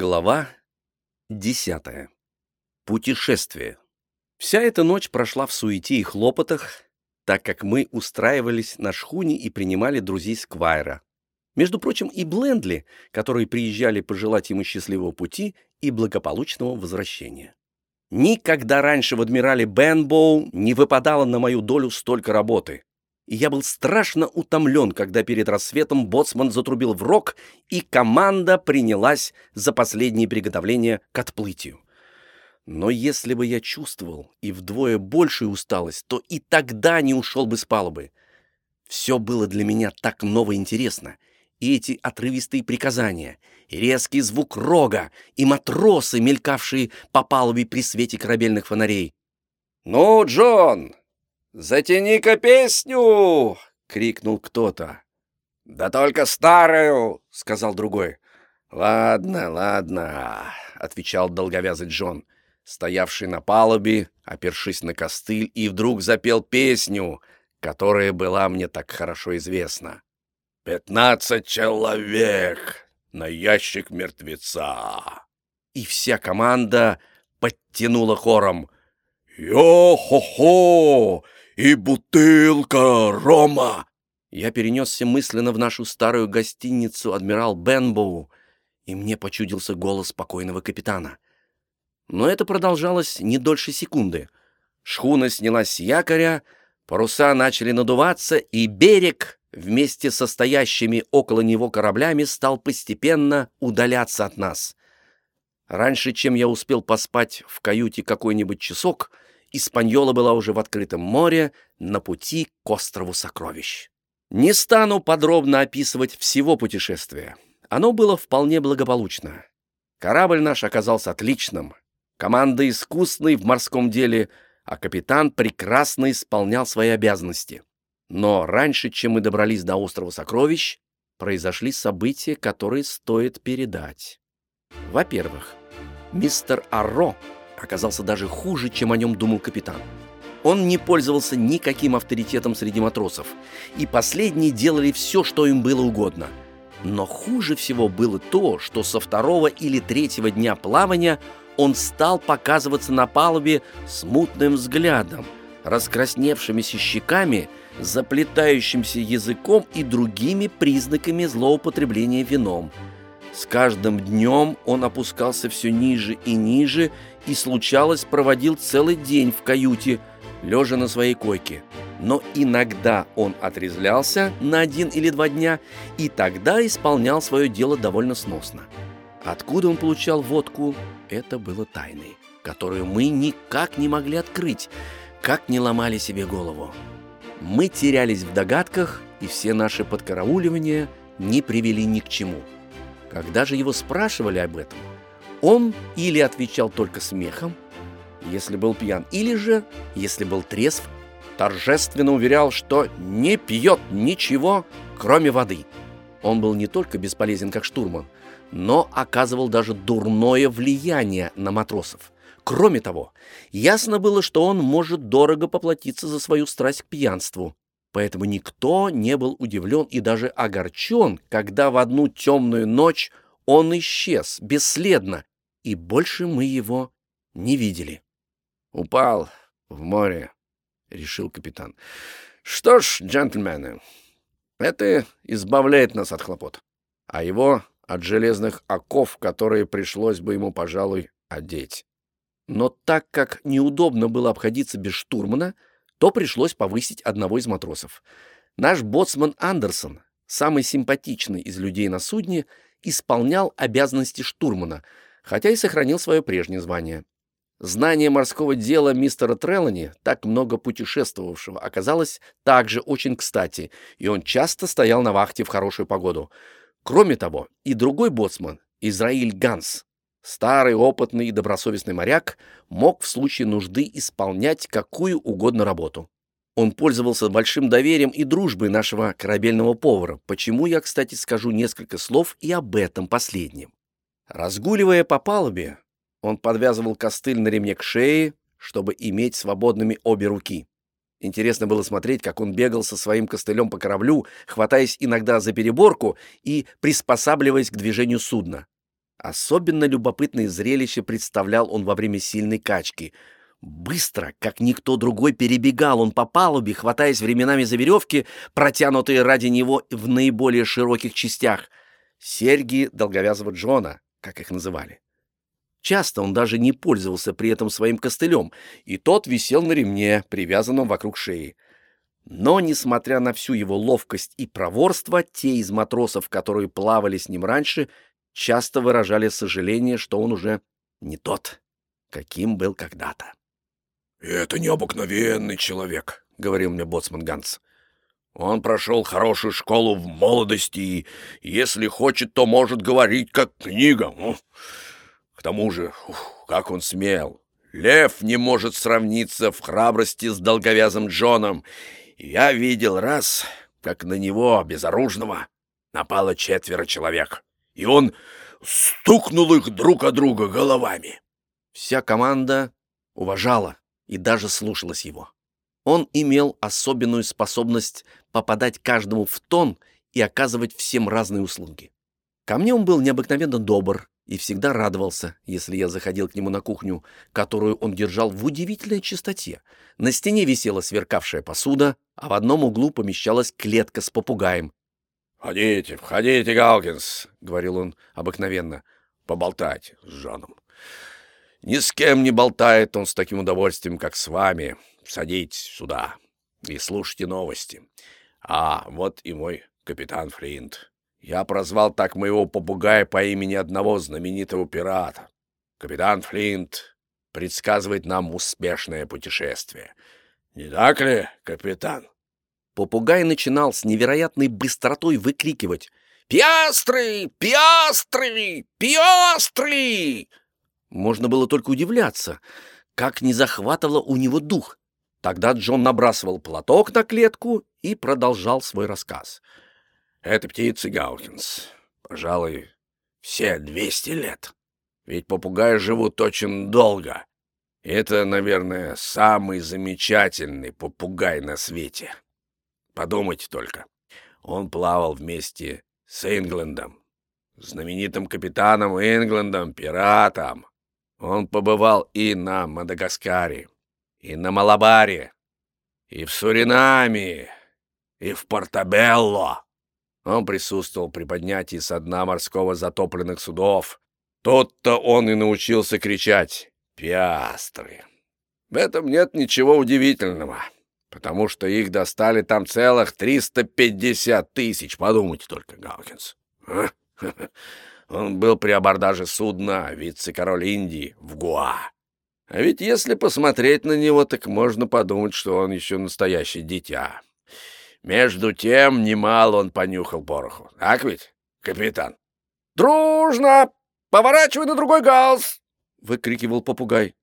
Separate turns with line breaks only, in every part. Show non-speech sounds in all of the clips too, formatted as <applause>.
Глава десятая. Путешествие. Вся эта ночь прошла в суете и хлопотах, так как мы устраивались на шхуне и принимали друзей Сквайра. Между прочим, и Блендли, которые приезжали пожелать ему счастливого пути и благополучного возвращения. Никогда раньше в адмирале Бенбоу не выпадало на мою долю столько работы и я был страшно утомлен, когда перед рассветом боцман затрубил в рог, и команда принялась за последние приготовления к отплытию. Но если бы я чувствовал и вдвое большую усталость, то и тогда не ушел бы с палубы. Все было для меня так ново интересно. И эти отрывистые приказания, и резкий звук рога, и матросы, мелькавшие по палубе при свете корабельных фонарей. «Ну, Джон, «Затяни-ка песню!» — крикнул кто-то. «Да только старую!» — сказал другой. «Ладно, ладно», — отвечал долговязый Джон, стоявший на палубе, опершись на костыль, и вдруг запел песню, которая была мне так хорошо известна. «Пятнадцать человек на ящик мертвеца!» И вся команда подтянула хором. «Йо-хо-хо! И бутылка рома!» Я перенесся мысленно в нашу старую гостиницу «Адмирал Бенбоу», и мне почудился голос спокойного капитана. Но это продолжалось не дольше секунды. Шхуна снялась с якоря, паруса начали надуваться, и берег вместе со стоящими около него кораблями стал постепенно удаляться от нас. Раньше, чем я успел поспать в каюте какой-нибудь часок — Испаньола была уже в открытом море на пути к острову Сокровищ. Не стану подробно описывать всего путешествия. Оно было вполне благополучно. Корабль наш оказался отличным. Команда искусной в морском деле, а капитан прекрасно исполнял свои обязанности. Но раньше, чем мы добрались до острова Сокровищ, произошли события, которые стоит передать. Во-первых, мистер Арро оказался даже хуже, чем о нем думал капитан. Он не пользовался никаким авторитетом среди матросов, и последние делали все, что им было угодно. Но хуже всего было то, что со второго или третьего дня плавания он стал показываться на палубе с мутным взглядом, раскрасневшимися щеками, заплетающимся языком и другими признаками злоупотребления вином – с каждым днем он опускался все ниже и ниже и, случалось, проводил целый день в каюте, лежа на своей койке. Но иногда он отрезвлялся на один или два дня и тогда исполнял свое дело довольно сносно. Откуда он получал водку, это было тайной, которую мы никак не могли открыть, как не ломали себе голову. Мы терялись в догадках, и все наши подкарауливания не привели ни к чему – когда же его спрашивали об этом, он или отвечал только смехом, если был пьян, или же, если был трезв, торжественно уверял, что не пьет ничего, кроме воды. Он был не только бесполезен как штурман, но оказывал даже дурное влияние на матросов. Кроме того, ясно было, что он может дорого поплатиться за свою страсть к пьянству. Поэтому никто не был удивлен и даже огорчен, когда в одну темную ночь он исчез бесследно, и больше мы его не видели. «Упал в море», — решил капитан. «Что ж, джентльмены, это избавляет нас от хлопот, а его от железных оков, которые пришлось бы ему, пожалуй, одеть. Но так как неудобно было обходиться без штурмана, — то пришлось повысить одного из матросов. Наш боцман Андерсон, самый симпатичный из людей на судне, исполнял обязанности штурмана, хотя и сохранил свое прежнее звание. Знание морского дела мистера Треллани, так много путешествовавшего, оказалось также очень кстати, и он часто стоял на вахте в хорошую погоду. Кроме того, и другой боцман, Израиль Ганс, Старый, опытный и добросовестный моряк мог в случае нужды исполнять какую угодно работу. Он пользовался большим доверием и дружбой нашего корабельного повара, почему я, кстати, скажу несколько слов и об этом последнем. Разгуливая по палубе, он подвязывал костыль на ремне к шее, чтобы иметь свободными обе руки. Интересно было смотреть, как он бегал со своим костылем по кораблю, хватаясь иногда за переборку и приспосабливаясь к движению судна. Особенно любопытное зрелище представлял он во время сильной качки. Быстро, как никто другой, перебегал он по палубе, хватаясь временами за веревки, протянутые ради него в наиболее широких частях. Серьги долговязого Джона, как их называли. Часто он даже не пользовался при этом своим костылем, и тот висел на ремне, привязанном вокруг шеи. Но, несмотря на всю его ловкость и проворство, те из матросов, которые плавали с ним раньше, часто выражали сожаление, что он уже не тот, каким был когда-то.
«Это необыкновенный человек», — говорил мне боцман Ганс. «Он прошел хорошую школу в молодости и, если хочет, то может говорить как книга. К тому же, как он смел! Лев не может сравниться в храбрости с долговязым Джоном. Я видел раз, как на него, безоружного, напало четверо человек, и он стукнул их друг о друга головами.
Вся команда уважала и даже слушалась его. Он имел особенную способность попадать каждому в тон и оказывать всем разные услуги. Ко мне он был необыкновенно добр и всегда радовался, если я заходил к нему на кухню, которую он держал в удивительной чистоте. На стене висела сверкавшая посуда, а в одном углу помещалась клетка с попугаем.
«Входите, входите, Галкинс», — говорил он обыкновенно, — «поболтайте с Жаном. Ни с кем не болтает он с таким удовольствием, как с вами. Садитесь сюда и слушайте новости. А вот и мой капитан Флинт. Я прозвал так моего попугая по имени одного знаменитого пирата. Капитан Флинт предсказывает нам успешное путешествие. Не так ли, капитан?
Попугай начинал с невероятной быстротой выкрикивать «Пиастры! Пиастры! Пиастры!» Можно было только удивляться, как не захватывало у него дух. Тогда Джон набрасывал платок на клетку и продолжал свой рассказ.
«Это птицы, Гаукинс. Пожалуй, все двести лет. Ведь попугаи живут очень долго. Это, наверное, самый замечательный попугай на свете. Подумайте только. Он плавал вместе с Инглендом, знаменитым капитаном Инглендом, пиратом. Он побывал и на Мадагаскаре, и на Малабаре, и в Суринаме, и в Портабелло. Он присутствовал при поднятии со дна морского затопленных судов. Тот-то он и научился кричать «Пиастры». В этом нет ничего удивительного, потому что их достали там целых 350 тысяч, подумайте только, Галкинс. А? <laughs> Он был при абордаже судна вице-король Индии в Гуа. А ведь если посмотреть на него, так можно подумать, что он еще настоящее дитя. Между тем, немало он понюхал пороху. Так ведь, капитан? «Дружно! Поворачивай на другой галс!» — выкрикивал попугай.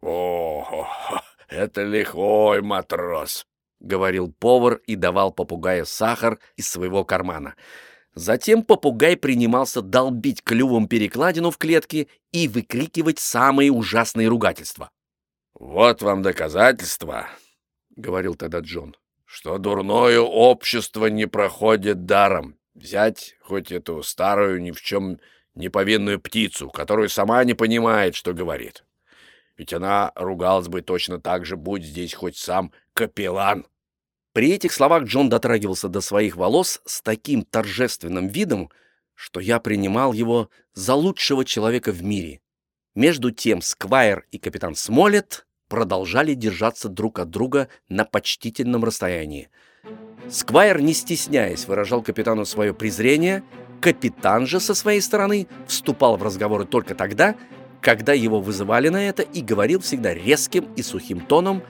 «О, <laughs> это лихой матрос!» — говорил повар и давал попугаю сахар из своего кармана — Затем попугай принимался долбить клювом перекладину в клетке и выкрикивать самые ужасные ругательства. «Вот вам доказательство», — говорил тогда Джон, — «что дурное общество не проходит даром. Взять хоть эту старую ни в чем не повинную птицу, которую сама не понимает, что говорит. Ведь она ругалась бы точно так же, будь здесь хоть сам капеллан».
При этих словах Джон дотрагивался до своих волос с таким торжественным видом, что я принимал его за лучшего человека в мире. Между тем Сквайр и капитан Смолет продолжали держаться друг от друга на почтительном расстоянии. Сквайр, не стесняясь, выражал капитану свое презрение, капитан же со своей стороны вступал в разговоры только тогда, когда его вызывали на это и говорил всегда резким и сухим тоном,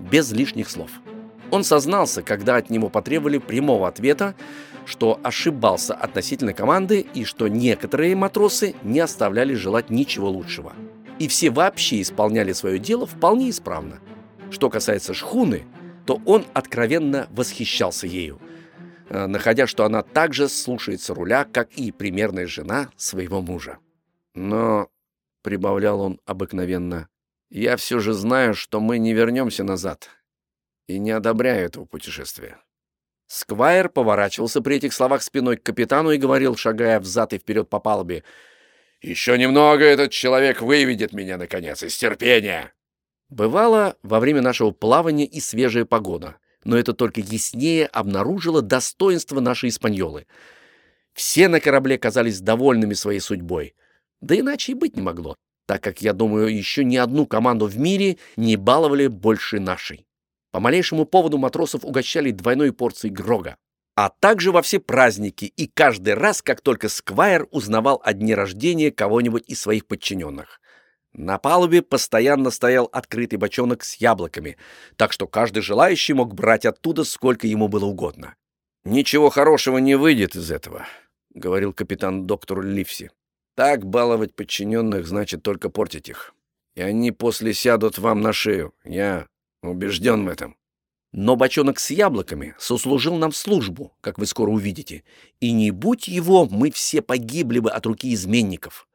без лишних слов. Он сознался, когда от него потребовали прямого ответа, что ошибался относительно команды и что некоторые матросы не оставляли желать ничего лучшего. И все вообще исполняли свое дело вполне исправно. Что касается шхуны, то он откровенно восхищался ею, э, находя, что она также слушается руля, как и примерная жена своего мужа. Но, — прибавлял он обыкновенно, — я все же знаю, что мы не вернемся назад, и не одобряю этого путешествия». Сквайр поворачивался при этих словах спиной к капитану и говорил, шагая взад и вперед по палубе,
Еще немного этот человек выведет меня, наконец, из терпения.
Бывало во время нашего плавания и свежая погода, но это только яснее обнаружило достоинство нашей испаньолы. Все на корабле казались довольными своей судьбой. Да иначе и быть не могло, так как, я думаю, еще ни одну команду в мире не баловали больше нашей. По малейшему поводу матросов угощали двойной порцией грога а также во все праздники и каждый раз, как только Сквайр узнавал о дне рождения кого-нибудь из своих подчиненных. На палубе постоянно стоял открытый бочонок с яблоками, так что каждый желающий мог брать оттуда сколько ему было угодно. «Ничего хорошего не выйдет из этого», — говорил капитан доктору Ливси. «Так баловать подчиненных значит только портить их. И они после сядут вам на шею. Я убежден в этом». Но бочонок с яблоками сослужил нам службу, как вы скоро увидите, и не будь его, мы все погибли бы от руки изменников.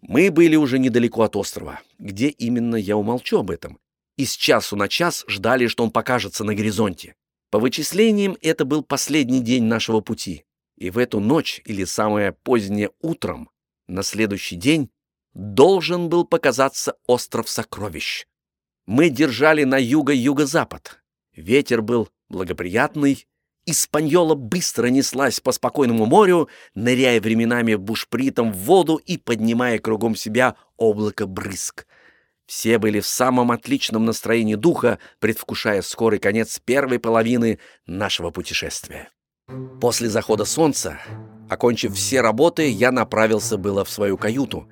Мы были уже недалеко от острова, где именно я умолчу об этом, и с часу на час ждали, что он покажется на горизонте. По вычислениям, это был последний день нашего пути, и в эту ночь или самое позднее утром на следующий день должен был показаться остров сокровищ. Мы держали на юго-юго-запад, Ветер был благоприятный, Испаньола быстро неслась по спокойному морю, ныряя временами бушпритом в воду и поднимая кругом себя облако брызг. Все были в самом отличном настроении духа, предвкушая скорый конец первой половины нашего путешествия. После захода солнца, окончив все работы, я направился было в свою каюту,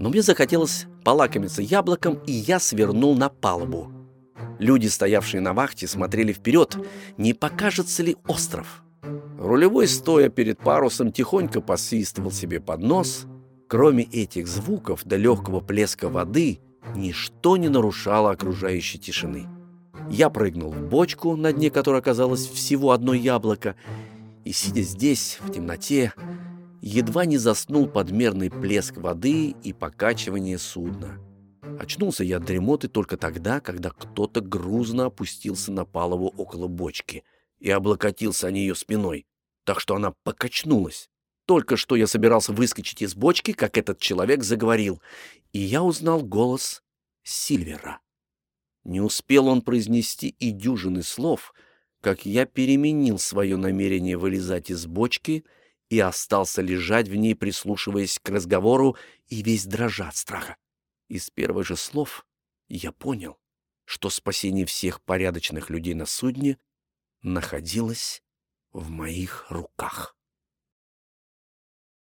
но мне захотелось полакомиться яблоком, и я свернул на палубу. Люди, стоявшие на вахте, смотрели вперед, не покажется ли остров. Рулевой, стоя перед парусом, тихонько посвистывал себе под нос. Кроме этих звуков до легкого плеска воды, ничто не нарушало окружающей тишины. Я прыгнул в бочку, на дне которой оказалось всего одно яблоко, и, сидя здесь, в темноте, едва не заснул подмерный плеск воды и покачивание судна. Очнулся я от дремоты только тогда, когда кто-то грузно опустился на палубу около бочки и облокотился о нее спиной, так что она покачнулась. Только что я собирался выскочить из бочки, как этот человек заговорил, и я узнал голос Сильвера. Не успел он произнести и дюжины слов, как я переменил свое намерение вылезать из бочки и остался лежать в ней, прислушиваясь к разговору и весь дрожа от страха. Из первых же слов я понял, что спасение всех порядочных людей на судне находилось в моих руках.